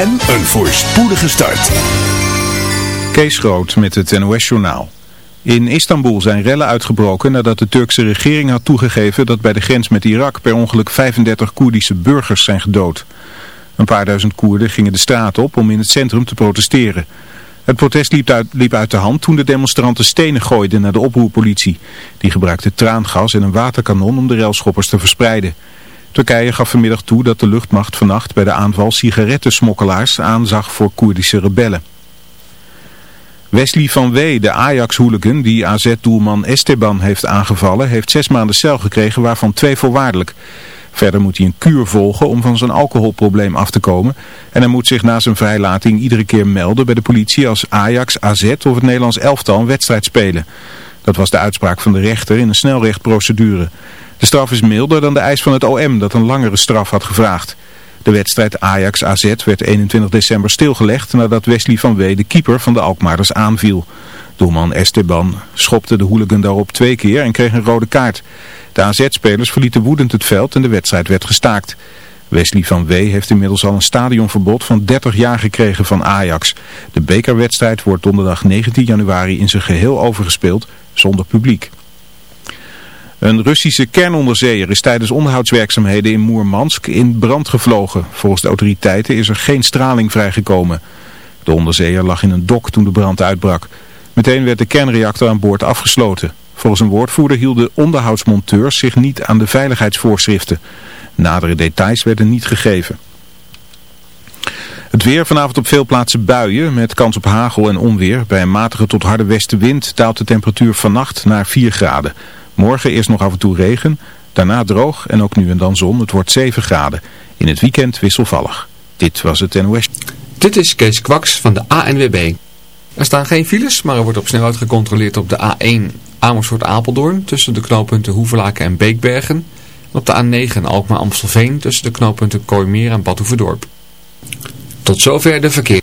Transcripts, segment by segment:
En een voorspoedige start. Kees Groot met het NOS-journaal. In Istanbul zijn rellen uitgebroken nadat de Turkse regering had toegegeven dat bij de grens met Irak per ongeluk 35 Koerdische burgers zijn gedood. Een paar duizend Koerden gingen de straat op om in het centrum te protesteren. Het protest liep uit, liep uit de hand toen de demonstranten stenen gooiden naar de oproerpolitie. Die gebruikte traangas en een waterkanon om de relschoppers te verspreiden. Turkije gaf vanmiddag toe dat de luchtmacht vannacht bij de aanval sigarettensmokkelaars aanzag voor Koerdische rebellen. Wesley van Wee, de Ajax-hooligan die AZ-doelman Esteban heeft aangevallen, heeft zes maanden cel gekregen, waarvan twee voorwaardelijk. Verder moet hij een kuur volgen om van zijn alcoholprobleem af te komen. En hij moet zich na zijn vrijlating iedere keer melden bij de politie als Ajax, AZ of het Nederlands elftal een wedstrijd spelen. Dat was de uitspraak van de rechter in een snelrechtprocedure. De straf is milder dan de eis van het OM dat een langere straf had gevraagd. De wedstrijd Ajax-AZ werd 21 december stilgelegd nadat Wesley van Wee de keeper van de Alkmaarders aanviel. Doelman Esteban schopte de hooligan daarop twee keer en kreeg een rode kaart. De AZ-spelers verlieten woedend het veld en de wedstrijd werd gestaakt. Wesley van Wee heeft inmiddels al een stadionverbod van 30 jaar gekregen van Ajax. De bekerwedstrijd wordt donderdag 19 januari in zijn geheel overgespeeld zonder publiek. Een Russische kernonderzeeër is tijdens onderhoudswerkzaamheden in Moermansk in brand gevlogen. Volgens de autoriteiten is er geen straling vrijgekomen. De onderzeeër lag in een dok toen de brand uitbrak. Meteen werd de kernreactor aan boord afgesloten. Volgens een woordvoerder hielden onderhoudsmonteurs zich niet aan de veiligheidsvoorschriften. Nadere details werden niet gegeven. Het weer vanavond op veel plaatsen buien met kans op hagel en onweer. Bij een matige tot harde westenwind daalt de temperatuur vannacht naar 4 graden. Morgen eerst nog af en toe regen, daarna droog en ook nu en dan zon. Het wordt 7 graden. In het weekend wisselvallig. Dit was het NOS. Dit is Kees Kwaks van de ANWB. Er staan geen files, maar er wordt op snelheid gecontroleerd op de A1 Amersfoort-Apeldoorn tussen de knooppunten Hoevelaken en Beekbergen. En op de A9 Alkmaar-Amstelveen tussen de knooppunten Kooimeer en Badhoevedorp. Tot zover de verkeer.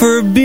For being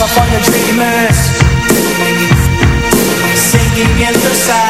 Now I'm on the dreamers. Sinking in the sun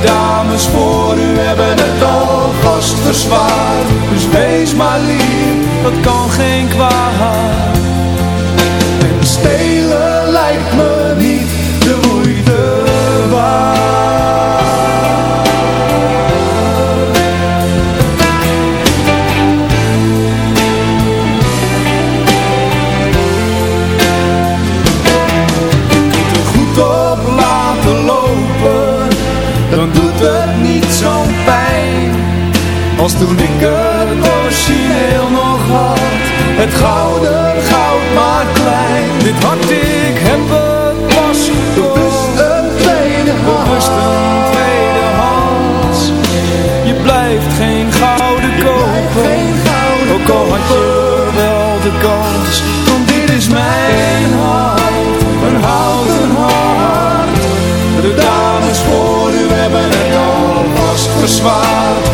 de dames voor u hebben het alvast verzwaar. Dus wees maar lief, dat kan geen kwaad. En stelen Als toen ik het origineel nog had. Het gouden goud maar klein. Dit hart ik heb het pas bewust een tweede hand. Bewust een tweede hand. Je blijft geen gouden kopen geen gouden Ook al had je wel de kans. Want dit is mijn hart. Een houten hart. De dames voor u hebben het al vast verzwaard.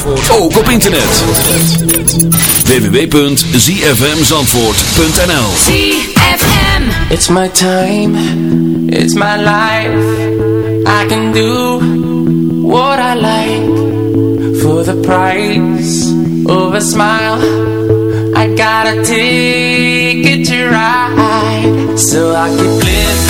Zandvoort. Ook op internet. www.zfmzandvoort.nl ZFM It's my time. It's my life. I can do what I like. For the price of a smile. I gotta take it to ride. So I keep living.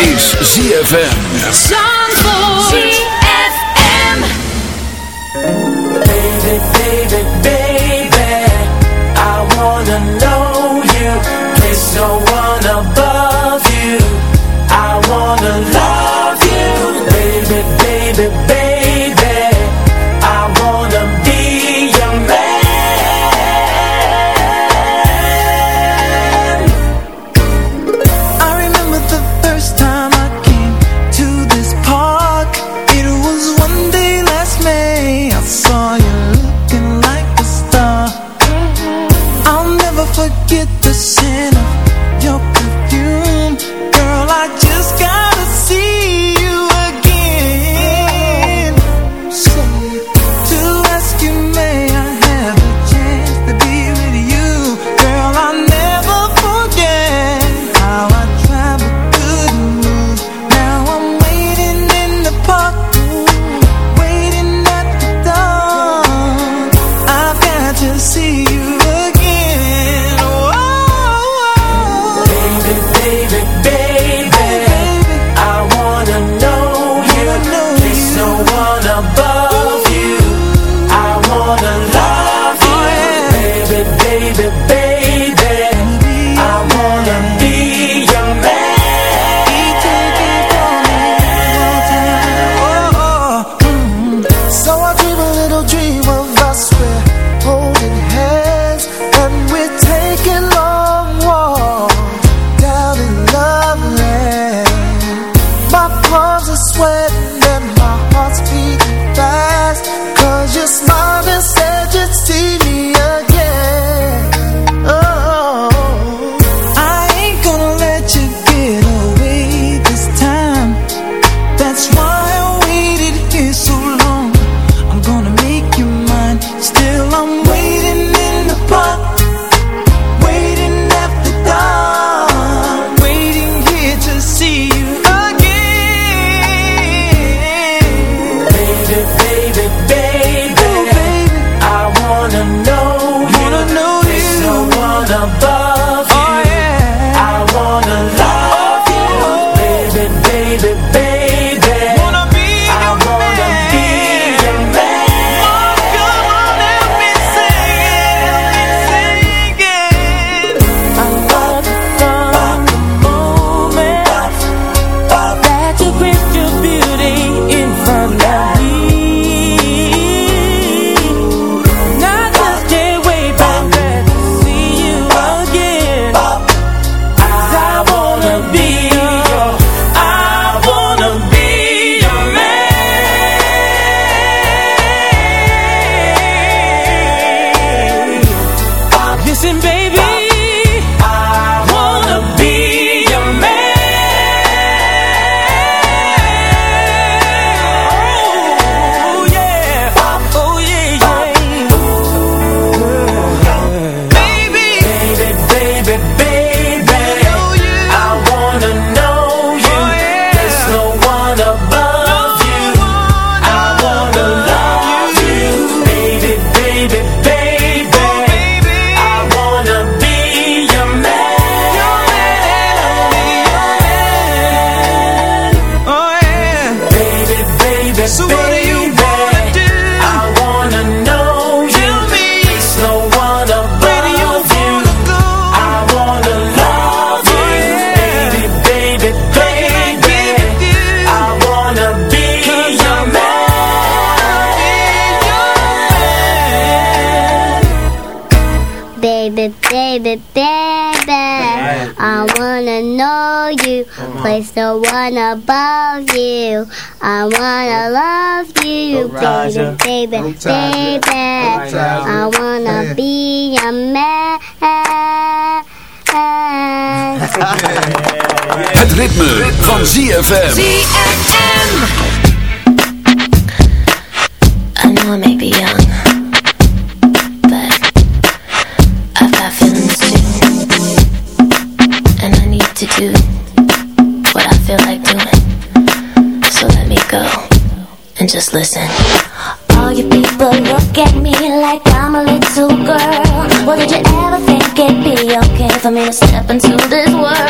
is ZFM. Baby, I wanna be a man. Het ritme, van ZFM. ZFM. I know I may be young, but I've got feelings too, and I need to do what I feel like doing. So let me go and just listen. me to step into this world.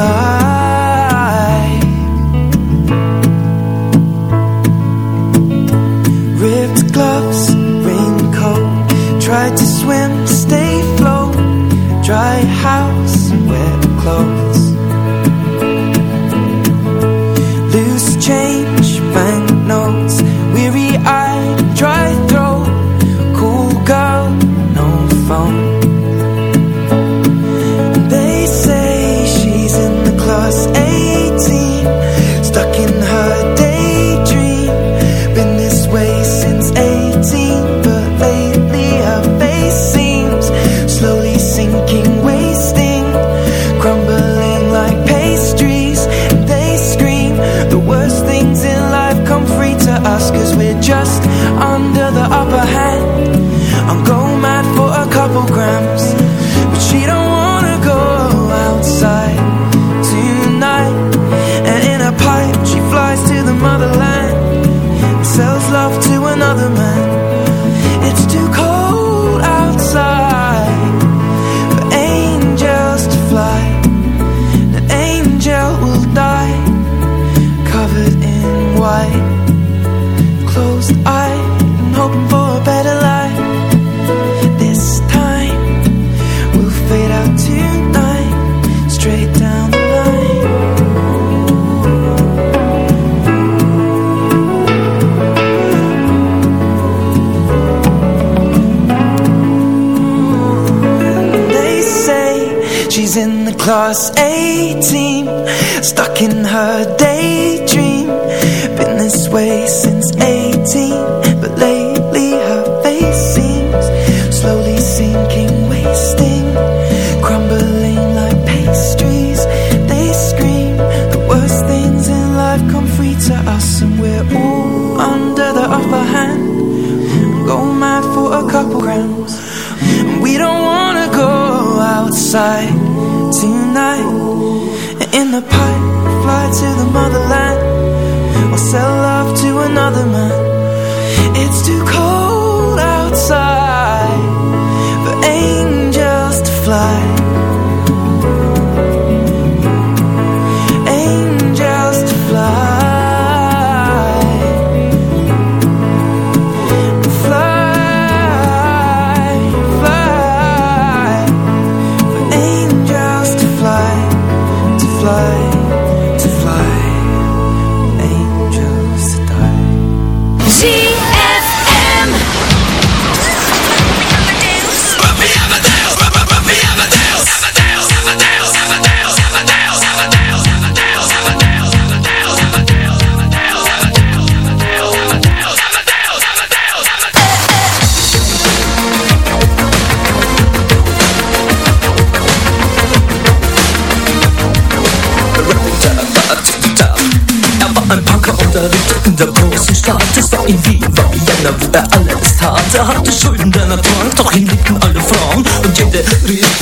fly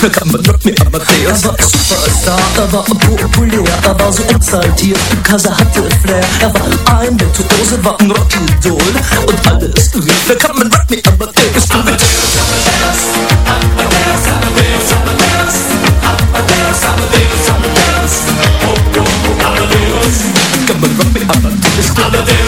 Kann man look me am Er war ein Superstar, er war ein populär, er war so exaltiert, because er hatte Flair. Er war ein Virtuose, war ein Rockidol und alles rief, kann man me Amadeus, du Amadeus, kann man me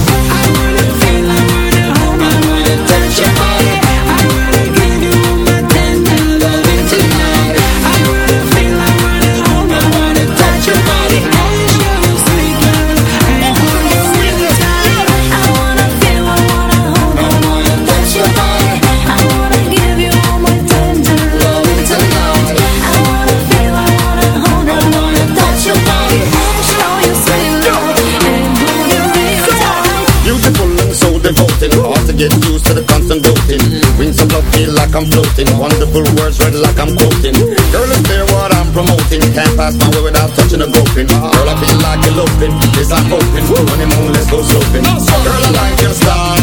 bad like I'm coasting. Girl, it's clear what I'm promoting. Can't pass my way without touching a groping. Girl, I feel like eloping. This I'm hoping. Honeymoon, let's go sloping. Girl, I like your style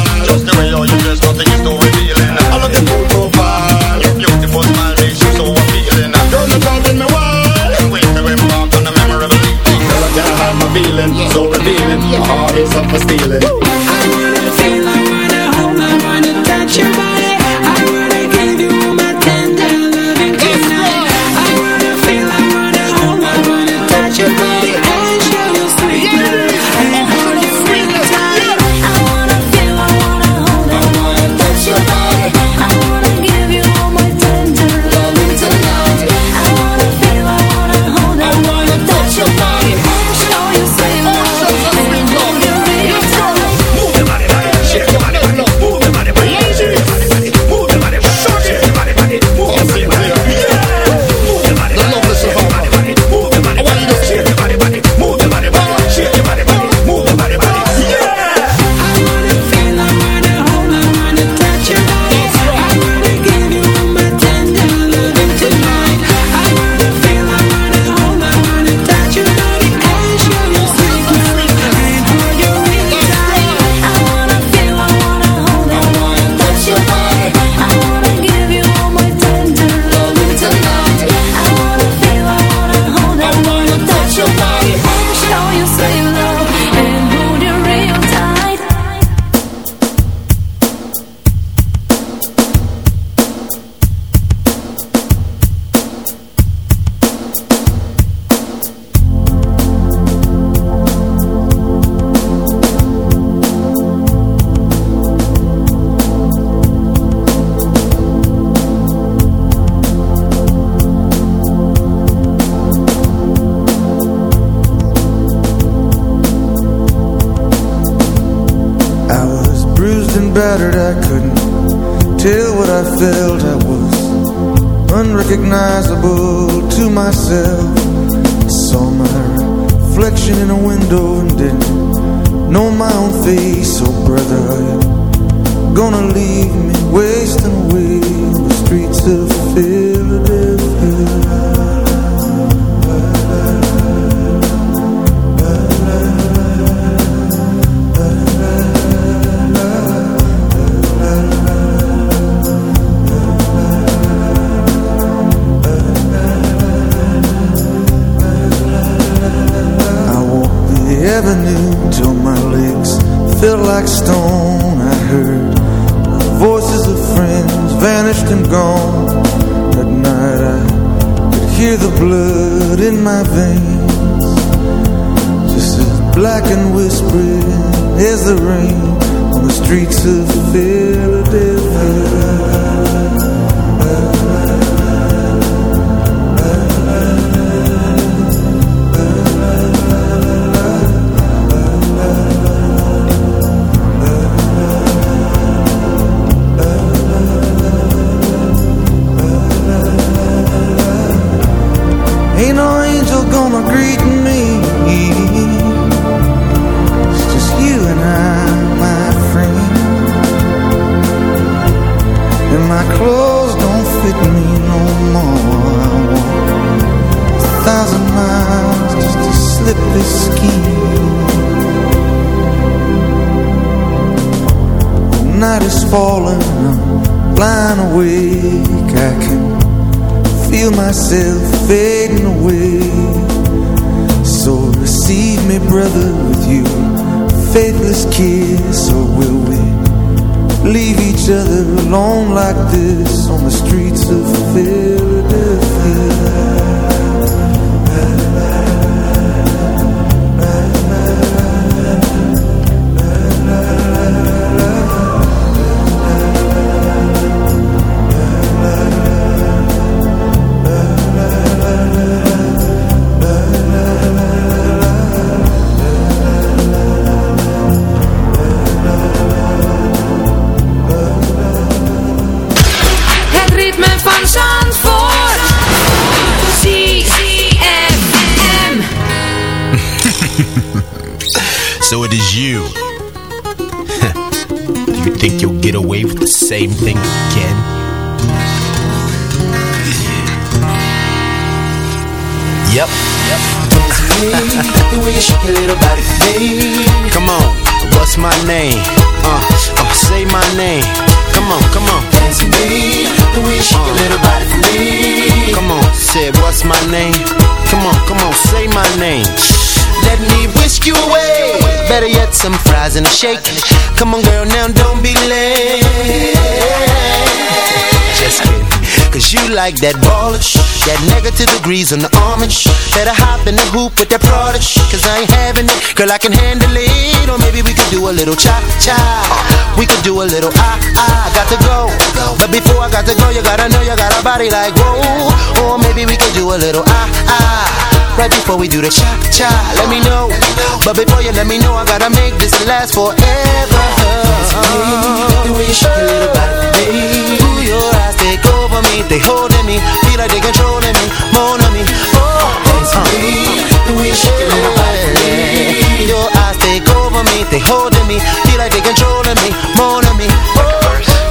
same thing again? Yep. The way you shake your little body Come on, what's my name? Uh, uh, say my name. Come on, come on. Dance with me The way you shake your little body for me Come on, say what's my name? Come on, come on, say my name. Let me whisk you away. Better yet, some fries and a shake. Come on, girl, now don't be late. Just kidding. Cause you like that ballish, that negative degrees on the orange. Better hop in the hoop with that prodish. Cause I ain't having it, girl, I can handle it. Or maybe we could do a little cha cha. We could do a little ah ah. Got to go. But before I got to go, you gotta know you got a body like whoa. Or maybe we could do a little ah ah. Right before we do the cha cha, let me know. But before you let me know, I gotta make this last forever. The way you shake your little body baby Ooh, your eyes take over me, they holding me, feel like they controlling me, more on me. Oh, Dance me The way you shake your little body your eyes take over me, they holding me, feel like they controlling me, more on me. Oh,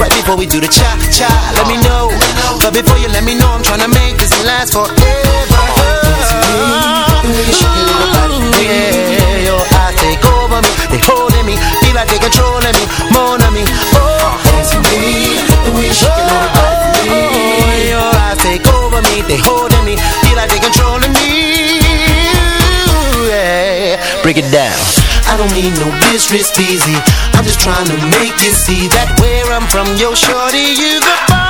Right before we do the cha cha, let me know. But before you let me know, I'm tryna make this last forever. Yeah, your eyes take over me, they holding me, feel like they controlling me, more than me. Oh, Dance me The way you shake your little body oh, your eyes take over me, they holding me, feel like they controlling me. Yeah, break it down. I don't need no easy. I'm just trying to make you see that where I'm from, yo, shorty, you the bomb.